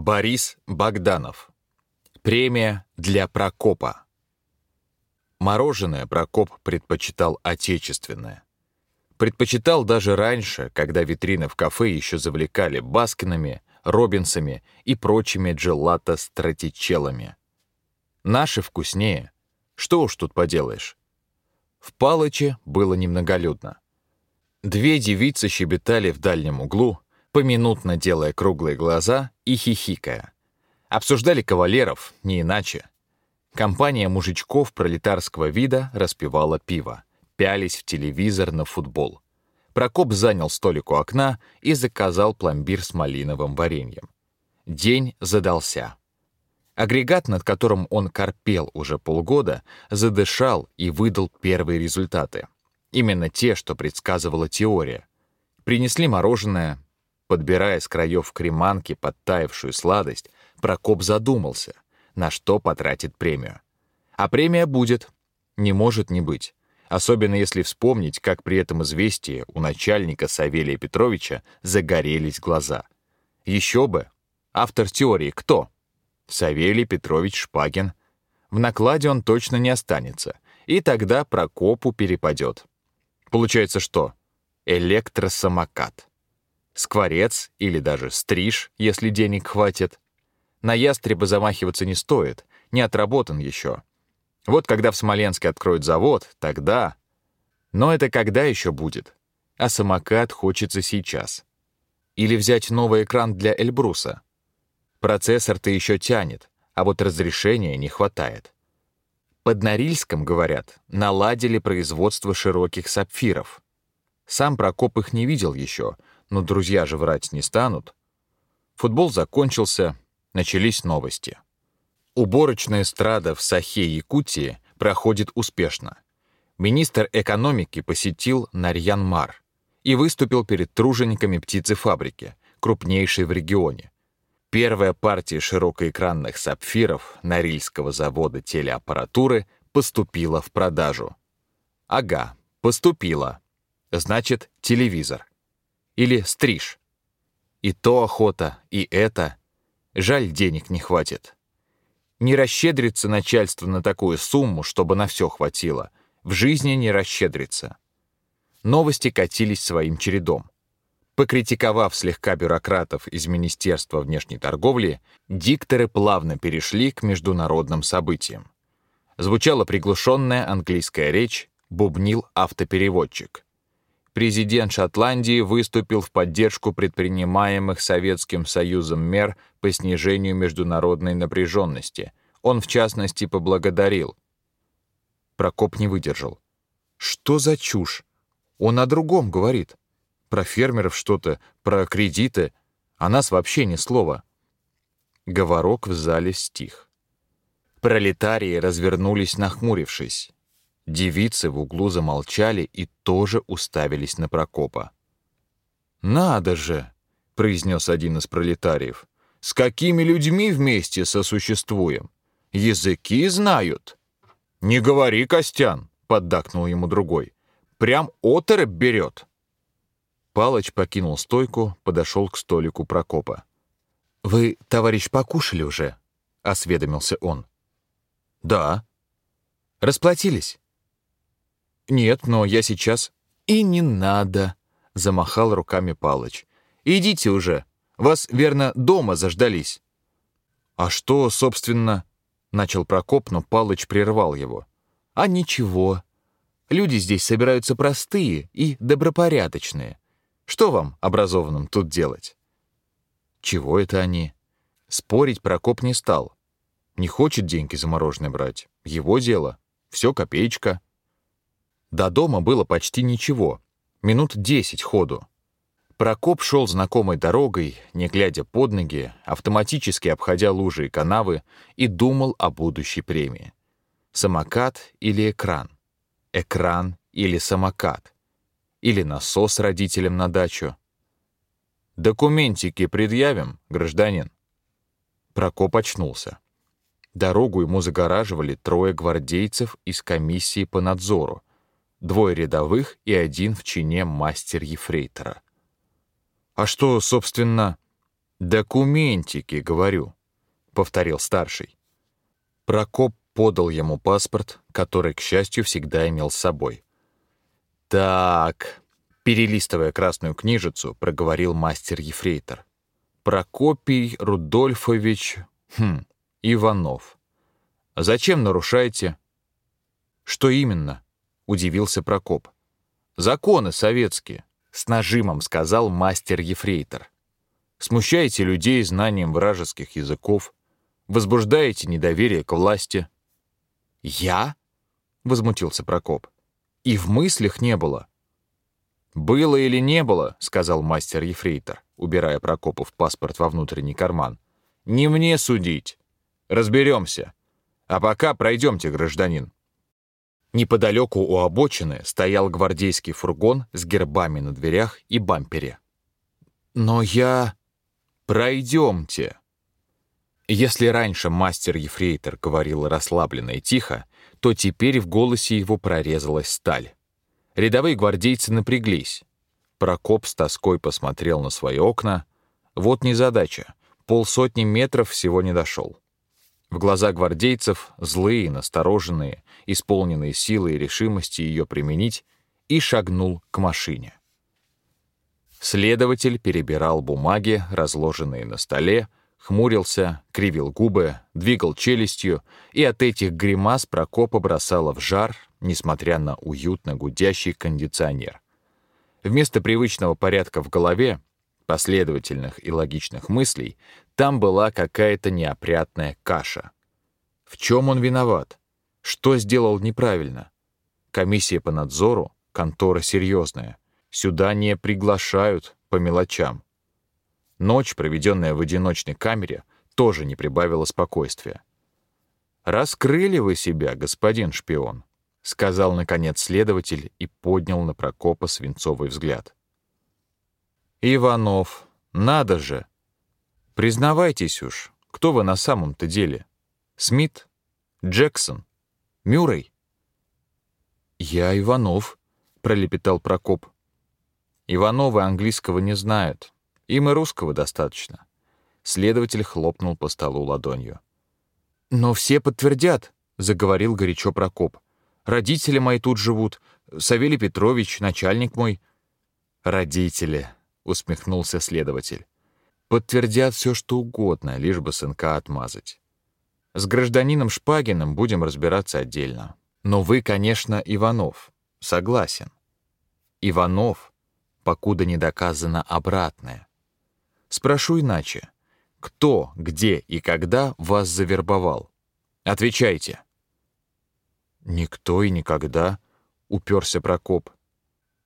Борис Богданов. Премия для Прокопа. Мороженое Прокоп предпочитал отечественное. Предпочитал даже раньше, когда витрины в кафе еще завлекали Баскинами, Робинсами и прочими джелато-стратичелами. Наши вкуснее. Что уж тут поделаешь. В Палыче было немноголюдно. Две девицы щебетали в дальнем углу, поминутно делая круглые глаза и хихикая. Обсуждали кавалеров, не иначе. Компания мужичков пролетарского вида распивала пиво, пялись в телевизор на футбол. Прокоп занял столик у окна и заказал пломбир с малиновым вареньем. День задался. Агрегат, над которым он корпел уже полгода, задышал и выдал первые результаты. Именно те, что предсказывала теория. Принесли мороженое, Подбирая с краев креманки подтаявшую сладость, Прокоп задумался, на что потратит премию. А премия будет. Не может не быть. Особенно если вспомнить, как при этом известии у начальника Савелия Петровича загорелись глаза. Еще бы. Автор теории кто? Савелий Петрович Шпагин. В накладе он точно не останется, и тогда Прокопу перепадет. Получается что? Электросамокат скворец или даже стриж, если денег хватит. На ястреба замахиваться не стоит, не отработан еще. Вот когда в Смоленске откроют завод, тогда... Но это когда еще будет? А самокат хочется сейчас. Или взять новый экран для Эльбруса. Процессор-то еще тянет, а вот разрешения не хватает. Под Норильском, говорят, наладили производство широких сапфиров. Сам Прокоп их не видел еще, но друзья же врать не станут. Футбол закончился, начались новости. Уборочная эстрада в Сахе, Якутии проходит успешно. Министр экономики посетил Нарьян-Мар и выступил перед тружениками птицефабрики, крупнейшей в регионе. Первая партия широкоэкранных сапфиров Норильского завода телеаппаратуры поступила в продажу. Ага, поступила. Значит, телевизор или стриж. И то охота, и это. Жаль, денег не хватит. Не расщедрится начальство на такую сумму, чтобы на все хватило. В жизни не расщедрится. Новости катились своим чередом. Покритиковав слегка бюрократов из Министерства внешней торговли, дикторы плавно перешли к международным событиям. Звучала приглушенная английская речь, бубнил автопереводчик президент Шотландии выступил в поддержку предпринимаемых Советским Союзом мер по снижению международной напряженности. Он, в частности, поблагодарил. Прокоп не выдержал. «Что за чушь? Он о другом говорит. Про фермеров что-то, про кредиты. А нас вообще ни слова». Говорок в зале стих. Пролетарии развернулись, нахмурившись. Девицы в углу замолчали и тоже уставились на Прокопа. «Надо же!» — произнес один из пролетариев. «С какими людьми вместе сосуществуем? Языки знают?» «Не говори, Костян!» — поддакнул ему другой. «Прям оторопь берет!» Палыч покинул стойку, подошел к столику Прокопа. «Вы, товарищ, покушали уже?» — осведомился он. «Да». «Расплатились?» «Нет, но я сейчас...» «И не надо», — замахал руками Палыч. «Идите уже. Вас, верно, дома заждались». «А что, собственно...» — начал Прокоп, но Палыч прервал его. «А ничего. Люди здесь собираются простые и добропорядочные. Что вам, образованным, тут делать?» «Чего это они?» Спорить Прокоп не стал. Не хочет деньги за мороженое брать. Его дело. Все копеечка. До дома было почти ничего, минут десять ходу. Прокоп шел знакомой дорогой, не глядя под ноги, автоматически обходя лужи и канавы, и думал о будущей премии. Самокат или экран? Экран или самокат? Или насос родителям на дачу? «Документики предъявим, гражданин?» Прокоп очнулся. Дорогу ему загораживали трое гвардейцев из комиссии по надзору, двое рядовых и один в чине мастер-ефрейтора. «А что, собственно...» «Документики, говорю», — повторил старший. Прокоп подал ему паспорт, который, к счастью, всегда имел с собой. «Так», — перелистывая красную книжицу, проговорил мастер-ефрейтор. «Прокопий Рудольфович... Хм, Иванов. Зачем нарушаете?» «Что именно?» — удивился Прокоп. «Законы советские», — с нажимом сказал мастер-ефрейтор. «Смущаете людей знанием вражеских языков, возбуждаете недоверие к власти». «Я?» — возмутился Прокоп. «И в мыслях не было». «Было или не было», — сказал мастер-ефрейтор, убирая Прокопов паспорт во внутренний карман. «Не мне судить. Разберемся. А пока пройдемте, гражданин». Неподалеку у обочины стоял гвардейский фургон с гербами на дверях и бампере. «Но я...» «Пройдемте!» Если раньше мастер-ефрейтор говорил расслабленно и тихо, то теперь в голосе его прорезалась сталь. Рядовые гвардейцы напряглись. Прокоп с тоской посмотрел на свои окна. Вот незадача. Полсотни метров всего не дошел. В глаза гвардейцев, злые, настороженные, исполненные силы и решимости ее применить, и шагнул к машине. Следователь перебирал бумаги, разложенные на столе, хмурился, кривил губы, двигал челюстью, и от этих гримас Прокопа бросало в жар, несмотря на уютно гудящий кондиционер. Вместо привычного порядка в голове, последовательных и логичных мыслей, там была какая-то неопрятная каша. В чем он виноват? Что сделал неправильно? Комиссия по надзору, контора серьезная. Сюда не приглашают по мелочам. Ночь, проведенная в одиночной камере, тоже не прибавила спокойствия. «Раскрыли вы себя, господин шпион», — сказал, наконец, следователь и поднял на Прокопа свинцовый взгляд. «Иванов, надо же! Признавайтесь уж, кто вы на самом-то деле? Смит? Джексон? Мюррей?» «Я Иванов», — пролепетал Прокоп. «Ивановы английского не знают, им и русского достаточно. Следователь хлопнул по столу ладонью. «Но все подтвердят», — заговорил горячо Прокоп. «Родители мои тут живут. Савелий Петрович, начальник мой». «Родители», — усмехнулся следователь. «Подтвердят все, что угодно, лишь бы сынка отмазать. С гражданином Шпагиным будем разбираться отдельно. Но вы, конечно, Иванов. Согласен. Иванов, покуда не доказано обратное. Спрошу иначе. Кто, где и когда вас завербовал? Отвечайте. Никто и никогда, уперся Прокоп.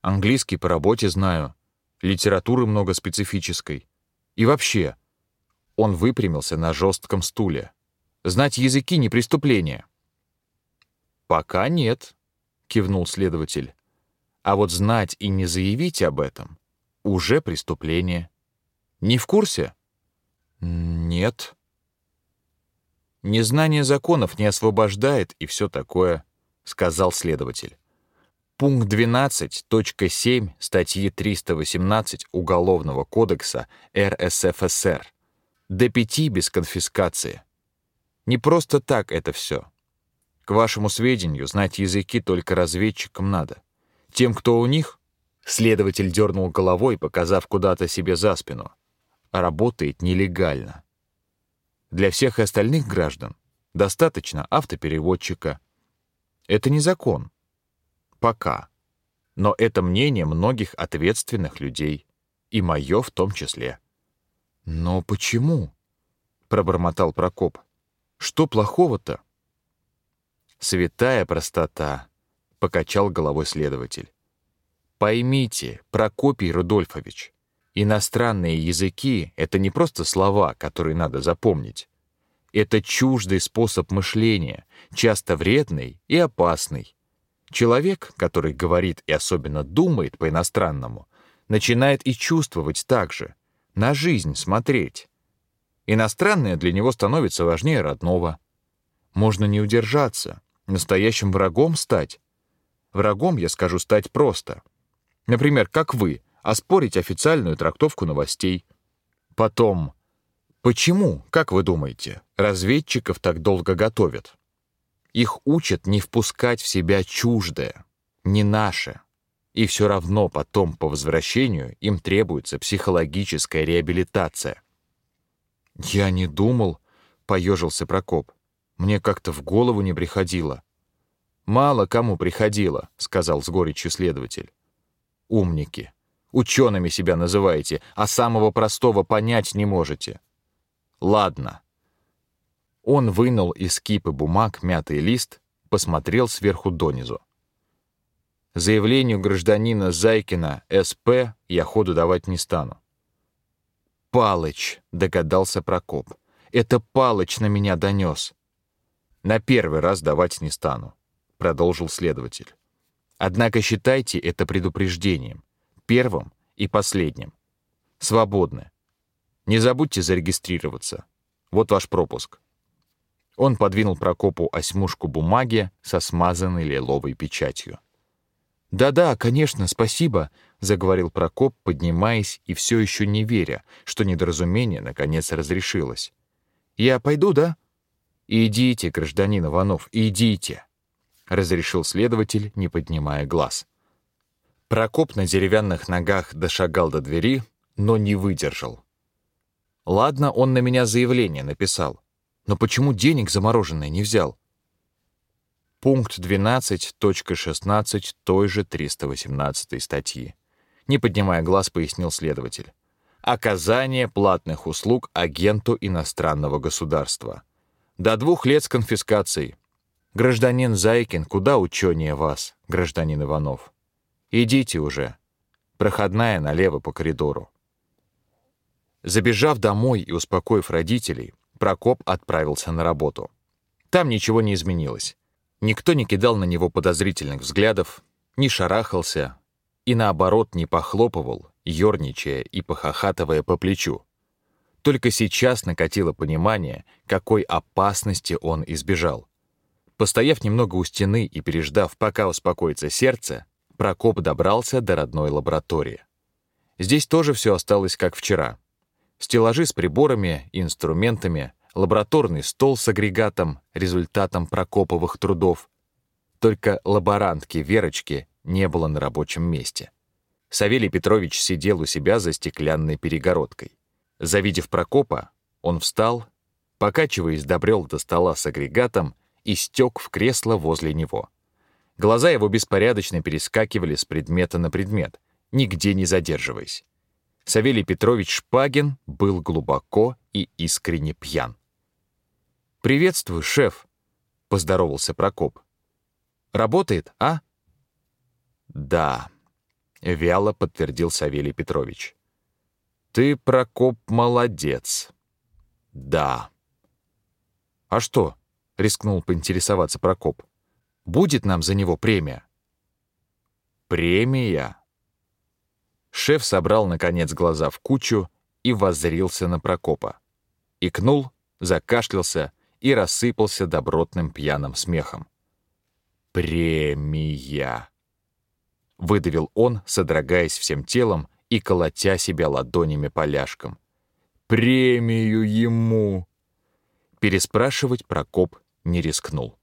Английский по работе знаю, литературы много специфической. И вообще, он выпрямился на жестком стуле. Знать языки не преступление. Пока нет, кивнул следователь. А вот знать и не заявить об этом уже преступление. Не в курсе? Нет. Незнание законов не освобождает и все такое, сказал следователь. Пункт 12.7 статьи 318 Уголовного кодекса РСФСР. До пяти без конфискации. Не просто так это все. К вашему сведению, знать языки только разведчикам надо. Тем, кто у них, следователь дернул головой, показав куда-то себе за спину работает нелегально. Для всех остальных граждан достаточно автопереводчика. Это не закон. Пока. Но это мнение многих ответственных людей, и мое в том числе. «Но почему?» — пробормотал Прокоп. «Что плохого-то?» «Святая простота», — покачал головой следователь. «Поймите, Прокопий Рудольфович, Иностранные языки — это не просто слова, которые надо запомнить. Это чуждый способ мышления, часто вредный и опасный. Человек, который говорит и особенно думает по-иностранному, начинает и чувствовать так же, на жизнь смотреть. Иностранное для него становится важнее родного. Можно не удержаться, настоящим врагом стать. Врагом, я скажу, стать просто. Например, как вы — оспорить официальную трактовку новостей. Потом Почему, как вы думаете, разведчиков так долго готовят? Их учат не впускать в себя чуждое, не наше. И все равно потом, по возвращению, им требуется психологическая реабилитация. «Я не думал», — поежился Прокоп. «Мне как-то в голову не приходило». «Мало кому приходило», — сказал с горечью следователь. «Умники. Учеными себя называете, а самого простого понять не можете. Ладно. Он вынул из кипы бумаг мятый лист, посмотрел сверху донизу. Заявлению гражданина Зайкина СП я ходу давать не стану. «Палыч», — догадался Прокоп. «Это Палыч на меня донес». «На первый раз давать не стану», — продолжил следователь. «Однако считайте это предупреждением, первым и последним. Свободны. Не забудьте зарегистрироваться. Вот ваш пропуск». Он подвинул Прокопу осьмушку бумаги со смазанной лиловой печатью. «Да-да, конечно, спасибо», — заговорил Прокоп, поднимаясь и все еще не веря, что недоразумение наконец разрешилось. «Я пойду, да?» «Идите, гражданин Иванов, идите», — разрешил следователь, не поднимая глаз. Прокоп на деревянных ногах дошагал до двери, но не выдержал. Ладно, он на меня заявление написал. Но почему денег замороженное не взял? Пункт 12.16 той же 318 статьи. Не поднимая глаз, пояснил следователь. Оказание платных услуг агенту иностранного государства. До двух лет с конфискацией. Гражданин Зайкин куда ученее вас, гражданин Иванов. Идите уже. Проходная налево по коридору. Забежав домой и успокоив родителей, Прокоп отправился на работу. Там ничего не изменилось. Никто не кидал на него подозрительных взглядов, не шарахался и, наоборот, не похлопывал, ерничая и похохатывая по плечу. Только сейчас накатило понимание, какой опасности он избежал. Постояв немного у стены и переждав, пока успокоится сердце, Прокоп добрался до родной лаборатории. Здесь тоже все осталось как вчера стеллажи с приборами и инструментами, лабораторный стол с агрегатом, результатом Прокоповых трудов. Только лаборантки Верочки не было на рабочем месте. Савелий Петрович сидел у себя за стеклянной перегородкой. Завидев Прокопа, он встал, покачиваясь, добрел до стола с агрегатом и стек в кресло возле него. Глаза его беспорядочно перескакивали с предмета на предмет, нигде не задерживаясь. Савелий Петрович Шпагин был глубоко и искренне пьян. «Приветствую, шеф», — поздоровался Прокоп. «Работает, а?» «Да», — вяло подтвердил Савелий Петрович. «Ты, Прокоп, молодец». «Да». «А что?» — рискнул поинтересоваться Прокоп. «Будет нам за него премия?» «Премия?» Шеф собрал, наконец, глаза в кучу и воззрился на Прокопа. Икнул, закашлялся и рассыпался добротным пьяным смехом. «Премия!» Выдавил он, содрогаясь всем телом и колотя себя ладонями поляшком. «Премию ему!» Переспрашивать Прокоп не рискнул.